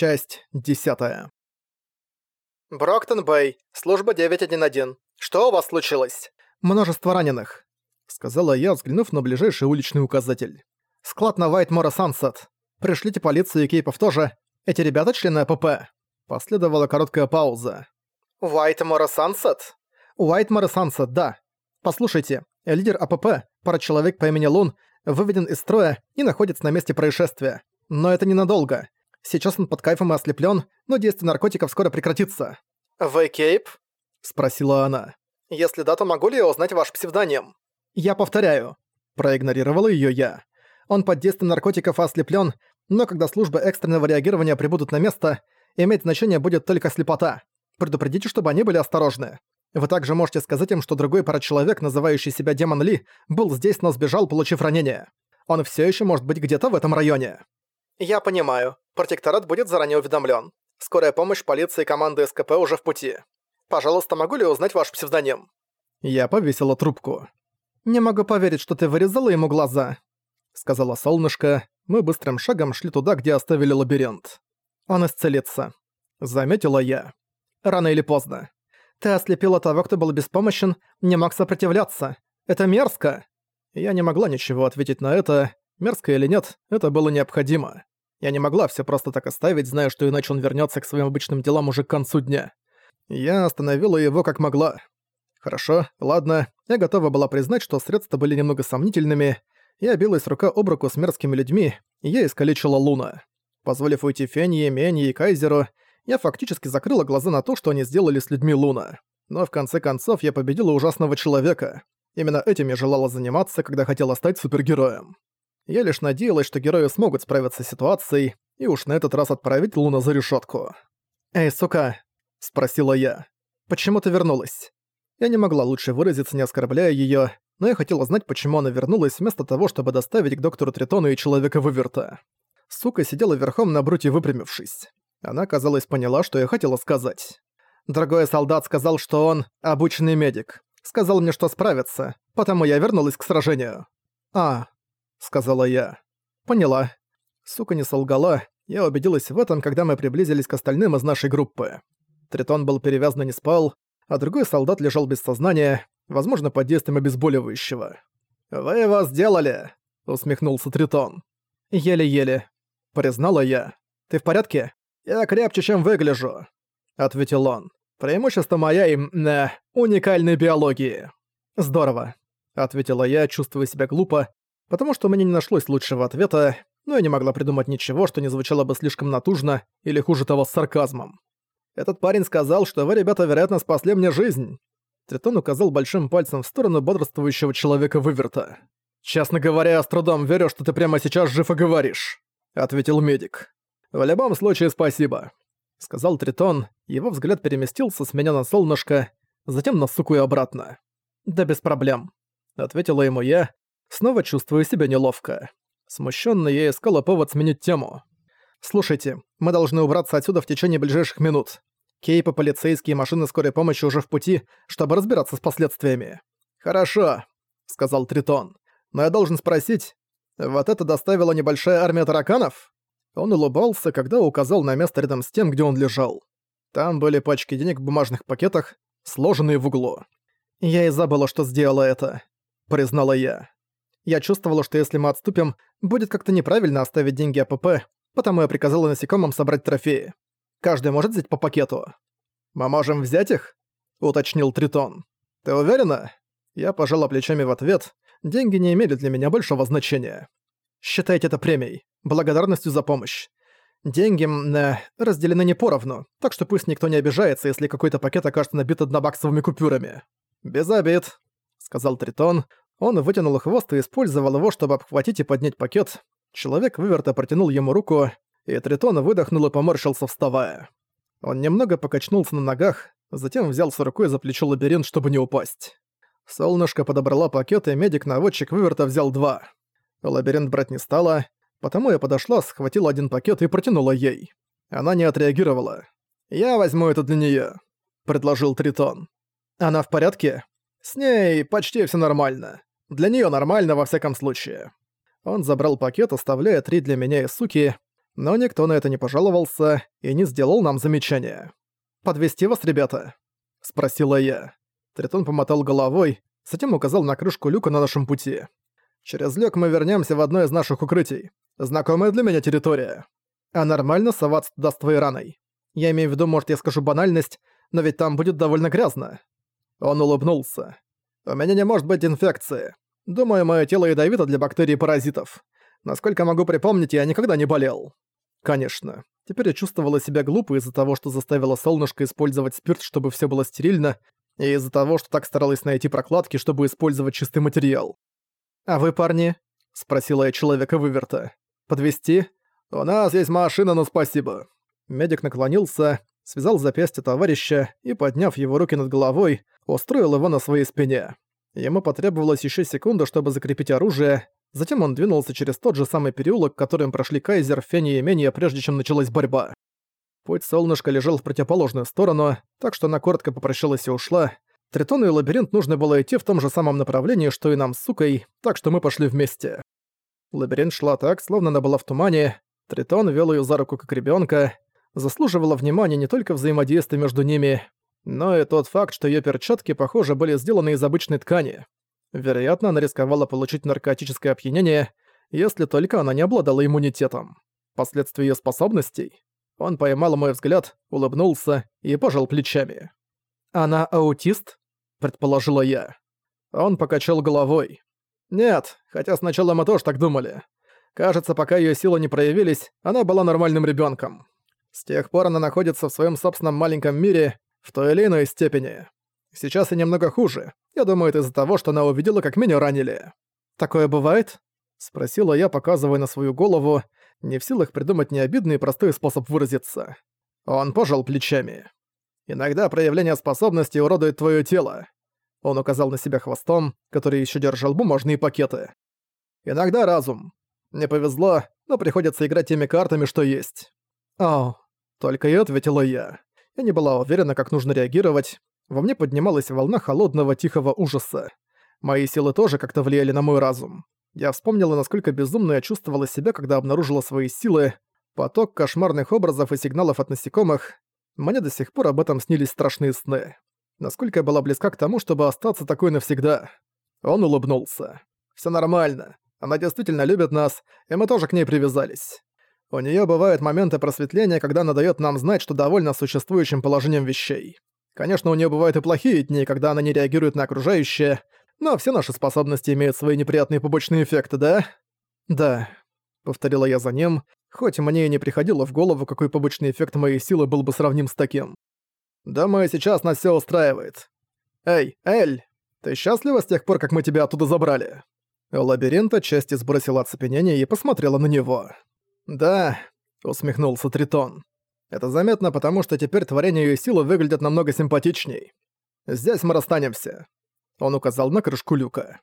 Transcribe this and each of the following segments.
Часть 10. «Броктон Бэй, служба 911. Что у вас случилось?» «Множество раненых», — сказала я, взглянув на ближайший уличный указатель. «Склад на Вайтмор и Сансет. Пришлите полицию и кейпов тоже. Эти ребята члены АПП». Последовала короткая пауза. «Уайтмор и Сансет?» «Уайтмор и Сансет, да. Послушайте, лидер АПП, парачеловек по имени Лун, выведен из строя и находится на месте происшествия. Но это ненадолго. Сейчас он под кайфом и ослеплен, но действие наркотиков скоро прекратится». «Вы Кейп?» — спросила она. «Если да, то могу ли я узнать ваш псевдоним?» «Я повторяю». Проигнорировала ее я. Он под действием наркотиков ослеплен, но когда службы экстренного реагирования прибудут на место, иметь значение будет только слепота. Предупредите, чтобы они были осторожны. Вы также можете сказать им, что другой парачеловек, называющий себя Демон Ли, был здесь, но сбежал, получив ранение. Он все еще может быть где-то в этом районе. «Я понимаю. Протекторат будет заранее уведомлен. Скорая помощь полиции и команды СКП уже в пути. Пожалуйста, могу ли узнать ваш псевдоним?» Я повесила трубку. «Не могу поверить, что ты вырезала ему глаза», — сказала солнышко. Мы быстрым шагом шли туда, где оставили лабиринт. «Он исцелится», — заметила я. «Рано или поздно. Ты ослепила того, кто был беспомощен, не мог сопротивляться. Это мерзко!» Я не могла ничего ответить на это. Мерзко или нет, это было необходимо. Я не могла все просто так оставить, зная, что иначе он вернется к своим обычным делам уже к концу дня. Я остановила его как могла. Хорошо, ладно, я готова была признать, что средства были немного сомнительными. Я билась рука об руку с мерзкими людьми, и я искалечила Луна. Позволив уйти Фенье, Менье и Кайзеру, я фактически закрыла глаза на то, что они сделали с людьми Луна. Но в конце концов я победила ужасного человека. Именно этим я желала заниматься, когда хотела стать супергероем. Я лишь надеялась, что герои смогут справиться с ситуацией и уж на этот раз отправить Луна за решетку. «Эй, сука!» — спросила я. «Почему ты вернулась?» Я не могла лучше выразиться, не оскорбляя её, но я хотела знать, почему она вернулась, вместо того, чтобы доставить к доктору Тритону и Человека-выверта. Сука сидела верхом на бруте выпрямившись. Она, казалось, поняла, что я хотела сказать. Дорогой солдат сказал, что он обученный медик. Сказал мне, что справится, потому я вернулась к сражению. А, — сказала я. «Поняла». Сука не солгала, я убедилась в этом, когда мы приблизились к остальным из нашей группы. Тритон был перевязан и не спал, а другой солдат лежал без сознания, возможно, под действием обезболивающего. «Вы его сделали!» — усмехнулся Тритон. «Еле-еле», — признала я. «Ты в порядке?» «Я крепче, чем выгляжу», — ответил он. «Преимущество моей, э, уникальной биологии». «Здорово», — ответила я, чувствуя себя глупо, потому что меня не нашлось лучшего ответа, но я не могла придумать ничего, что не звучало бы слишком натужно или хуже того с сарказмом. «Этот парень сказал, что вы, ребята, вероятно, спасли мне жизнь». Тритон указал большим пальцем в сторону бодрствующего человека-выверта. «Честно говоря, я с трудом верю, что ты прямо сейчас жив и говоришь», — ответил медик. «В любом случае, спасибо», — сказал Тритон. Его взгляд переместился с меня на солнышко, затем на суку и обратно. «Да без проблем», — ответила ему я, Снова чувствую себя неловко. Смущенно я искала повод сменить тему. «Слушайте, мы должны убраться отсюда в течение ближайших минут. Кейпы, полицейские машины скорой помощи уже в пути, чтобы разбираться с последствиями». «Хорошо», — сказал Тритон. «Но я должен спросить, вот это доставила небольшая армия тараканов?» Он улыбался, когда указал на место рядом с тем, где он лежал. Там были пачки денег в бумажных пакетах, сложенные в углу. «Я и забыла, что сделала это», — признала я. Я чувствовала, что если мы отступим, будет как-то неправильно оставить деньги АПП, потому я приказала насекомым собрать трофеи. Каждый может взять по пакету. «Мы можем взять их?» — уточнил Тритон. «Ты уверена?» Я пожала плечами в ответ. Деньги не имели для меня большого значения. Считайте это премией, благодарностью за помощь. Деньги э, разделены не поровну, так что пусть никто не обижается, если какой-то пакет окажется набит однобаксовыми купюрами. «Без обид», — сказал Тритон, он вытянул хвост и использовал его, чтобы обхватить и поднять пакет. Человек выверто протянул ему руку, и Тритон выдохнул и поморщился, вставая. Он немного покачнулся на ногах, затем взялся рукой за плечо лабиринт, чтобы не упасть. Солнышко подобрала пакет, и медик-наводчик выверта взял два. Лабиринт брать не стала, потому я подошла, схватила один пакет и протянула ей. Она не отреагировала. «Я возьму это для неё», — предложил Тритон. «Она в порядке?» «С ней почти всё нормально. Для неё нормально во всяком случае. Он забрал пакет, оставляя три для меня и суки. Но никто на это не пожаловался и не сделал нам замечания. «Подвести вас, ребята?» — спросила я. Тритон помотал головой, затем указал на крышку люка на нашем пути. «Через люк мы вернемся в одно из наших укрытий. Знакомая для меня территория. А нормально соваться туда с твоей раной. Я имею в виду, может, я скажу банальность, но ведь там будет довольно грязно». Он улыбнулся. «У меня не может быть инфекции. Думаю, мое тело ядовито для бактерий и паразитов. Насколько могу припомнить, я никогда не болел». Конечно. Теперь я чувствовала себя глупо из-за того, что заставила солнышко использовать спирт, чтобы все было стерильно, и из-за того, что так старалась найти прокладки, чтобы использовать чистый материал. «А вы, парни?» — спросила я человека-выверта. «Подвезти?» «У нас есть машина, но спасибо». Медик наклонился, связал запястье товарища и, подняв его руки над головой, устроил его на своей спине. Ему потребовалось еще секунда, чтобы закрепить оружие, Затем он двинулся через тот же самый переулок, которым прошли Кайзер, Фенни и Мения, прежде чем началась борьба. Путь солнышка лежал в противоположную сторону, так что она коротко попрощалась и ушла. Тритону и лабиринт нужно было идти в том же самом направлении, что и нам с сукой, так что мы пошли вместе. Лабиринт шла так, словно она была в тумане. Тритон вел ее за руку как ребенка. Заслуживало внимания не только взаимодействие между ними, но и тот факт, что ее перчатки, похоже, были сделаны из обычной ткани. Вероятно, она рисковала получить наркотическое опьянение, если только она не обладала иммунитетом. Последствия её способностей? Он поймал мой взгляд, улыбнулся и пожал плечами. «Она аутист?» – предположила я. Он покачал головой. «Нет, хотя сначала мы тоже так думали. Кажется, пока её силы не проявились, она была нормальным ребёнком. С тех пор она находится в своём собственном маленьком мире в той или иной степени. Сейчас и немного хуже. Я думаю, это из-за того, что она увидела, как меня ранили. Такое бывает? Спросила я, показывая на свою голову, не в силах придумать необидный и простой способ выразиться. Он пожал плечами. «Иногда проявление способности уродует твое тело». Он указал на себя хвостом, который еще держал бумажные пакеты. «Иногда разум. Мне повезло, но приходится играть теми картами, что есть». «О», — только и ответила я. Я не была уверена, как нужно реагировать, во мне поднималась волна холодного тихого ужаса. Мои силы тоже как-то влияли на мой разум. Я вспомнила, насколько безумно я чувствовала себя, когда обнаружила свои силы, поток кошмарных образов и сигналов от насекомых. Мне до сих пор об этом снились страшные сны. Насколько я была близка к тому, чтобы остаться такой навсегда. Он улыбнулся. Всё нормально. Она действительно любит нас, и мы тоже к ней привязались. У неё бывают моменты просветления, когда она даёт нам знать, что довольна существующим положением вещей. Конечно, у нее бывают и плохие дни, когда она не реагирует на окружающее, но все наши способности имеют свои неприятные побочные эффекты, да? Да, повторила я за ним, хоть мне и не приходило в голову, какой побочный эффект моей силы был бы сравним с таким. Думаю, сейчас нас все устраивает. Эй, Эль, ты счастлива с тех пор, как мы тебя оттуда забрали? Лабиринт отчасти сбросил оцепенение и посмотрела на него. «Да», — усмехнулся Тритон. Это заметно, потому что теперь творение её силы выглядят намного симпатичней. Здесь мы расстанемся. Он указал на крышку люка.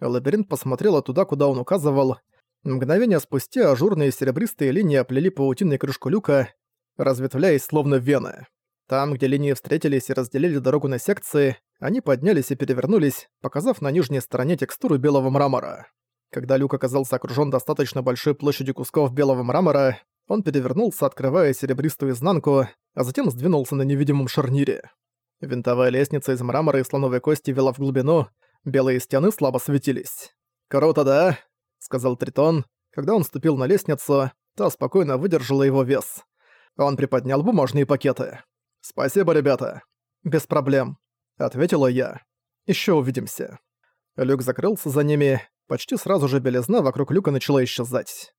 Лабиринт посмотрела туда, куда он указывал. Мгновение спустя ажурные серебристые линии оплели паутиной крышку люка, разветвляясь словно вены. Там, где линии встретились и разделили дорогу на секции, они поднялись и перевернулись, показав на нижней стороне текстуру белого мрамора. Когда люк оказался окружён достаточно большой площадью кусков белого мрамора, он перевернулся, открывая серебристую изнанку, а затем сдвинулся на невидимом шарнире. Винтовая лестница из мрамора и слоновой кости вела в глубину, белые стены слабо светились. «Круто, да?» — сказал Тритон. Когда он ступил на лестницу, та спокойно выдержала его вес. Он приподнял бумажные пакеты. «Спасибо, ребята». «Без проблем», — ответила я. Еще увидимся». Люк закрылся за ними, почти сразу же белизна вокруг люка начала исчезать.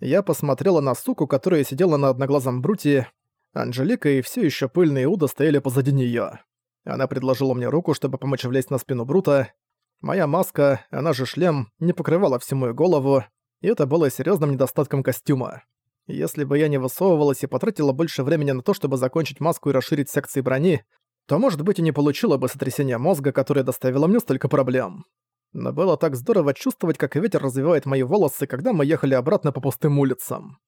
Я посмотрела на суку, которая сидела на одноглазом бруте. Анжелика и все еще пыльные Уда стояли позади нее. Она предложила мне руку, чтобы помочь влезть на спину Брута. Моя маска, она же шлем, не покрывала всю мою голову, и это было серьезным недостатком костюма. Если бы я не высовывалась и потратила больше времени на то, чтобы закончить маску и расширить секции брони, то, может быть, и не получила бы сотрясение мозга, которое доставило мне столько проблем. Но было так здорово чувствовать, как ветер развивает мои волосы, когда мы ехали обратно по пустым улицам.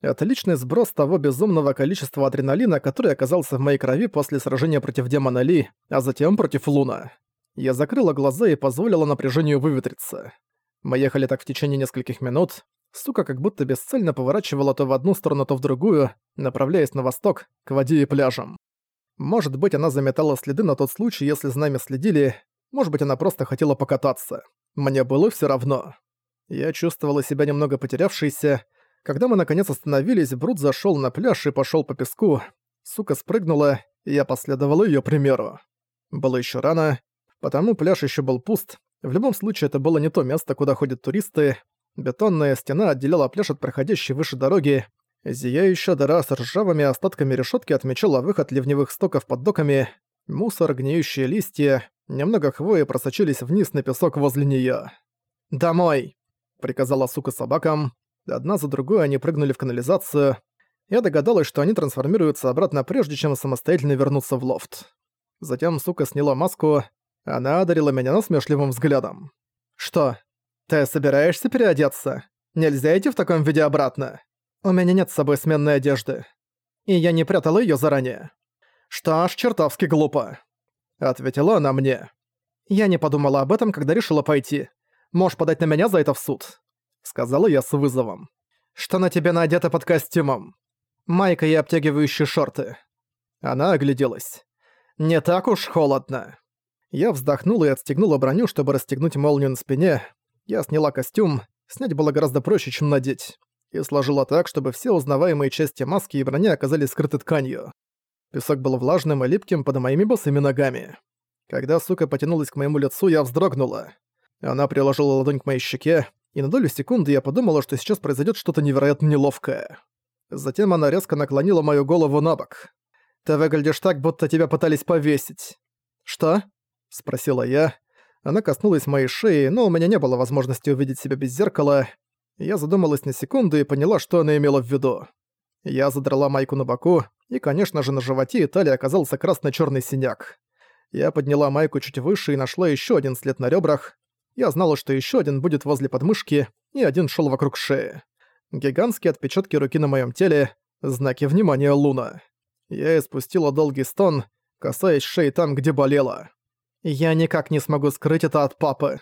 Отличный сброс того безумного количества адреналина, который оказался в моей крови после сражения против демона Ли, а затем против Луна. Я закрыла глаза и позволила напряжению выветриться. Мы ехали так в течение нескольких минут. Сука как будто бесцельно поворачивала то в одну сторону, то в другую, направляясь на восток, к воде и пляжам. Может быть, она заметала следы на тот случай, если за нами следили, может быть, она просто хотела покататься. Мне было все равно. Я чувствовала себя немного потерявшейся. Когда мы наконец остановились, Брут зашел на пляж и пошел по песку. Сука спрыгнула, и я последовала ее примеру. Было еще рано, потому пляж еще был пуст. В любом случае, это было не то место, куда ходят туристы. Бетонная стена отделяла пляж от проходящей выше дороги. Зияющая дыра с ржавыми остатками решетки отмечала выход ливневых стоков под доками. Мусор, гниющие листья, немного хвои просочились вниз на песок возле неё. «Домой!» — приказала сука собакам. Одна за другой они прыгнули в канализацию. Я догадалась, что они трансформируются обратно, прежде чем самостоятельно вернуться в лофт. Затем сука сняла маску. Она одарила меня насмешливым взглядом. «Что, ты собираешься переодеться? Нельзя идти в таком виде обратно. У меня нет с собой сменной одежды. И я не прятала её заранее. Что аж чертовски глупо. Ответила она мне. Я не подумала об этом, когда решила пойти. Можешь подать на меня за это в суд. Сказала я с вызовом. Что на тебе надето под костюмом? Майка и обтягивающие шорты. Она огляделась. Не так уж холодно. Я вздохнула и отстегнула броню, чтобы расстегнуть молнию на спине. Я сняла костюм, снять было гораздо проще, чем надеть, и сложила так, чтобы все узнаваемые части маски и брони оказались скрыты тканью. Песок был влажным и липким под моими босыми ногами. Когда сука потянулась к моему лицу, я вздрогнула. Она приложила ладонь к моей щеке, и на долю секунды я подумала, что сейчас произойдет что-то невероятно неловкое. Затем она резко наклонила мою голову на бок. «Ты выглядишь так, будто тебя пытались повесить». «Что?» — спросила я. Она коснулась моей шеи, но у меня не было возможности увидеть себя без зеркала. Я задумалась на секунду и поняла, что она имела в виду. Я задрала майку на боку, и, конечно же, на животе и талии оказался красно черный синяк. Я подняла майку чуть выше и нашла еще один след на ребрах. Я знала, что еще один будет возле подмышки, и один шел вокруг шеи. Гигантские отпечатки руки на моем теле, знаки внимания Луна. Я испустила долгий стон, касаясь шеи там, где болела. Я никак не смогу скрыть это от папы.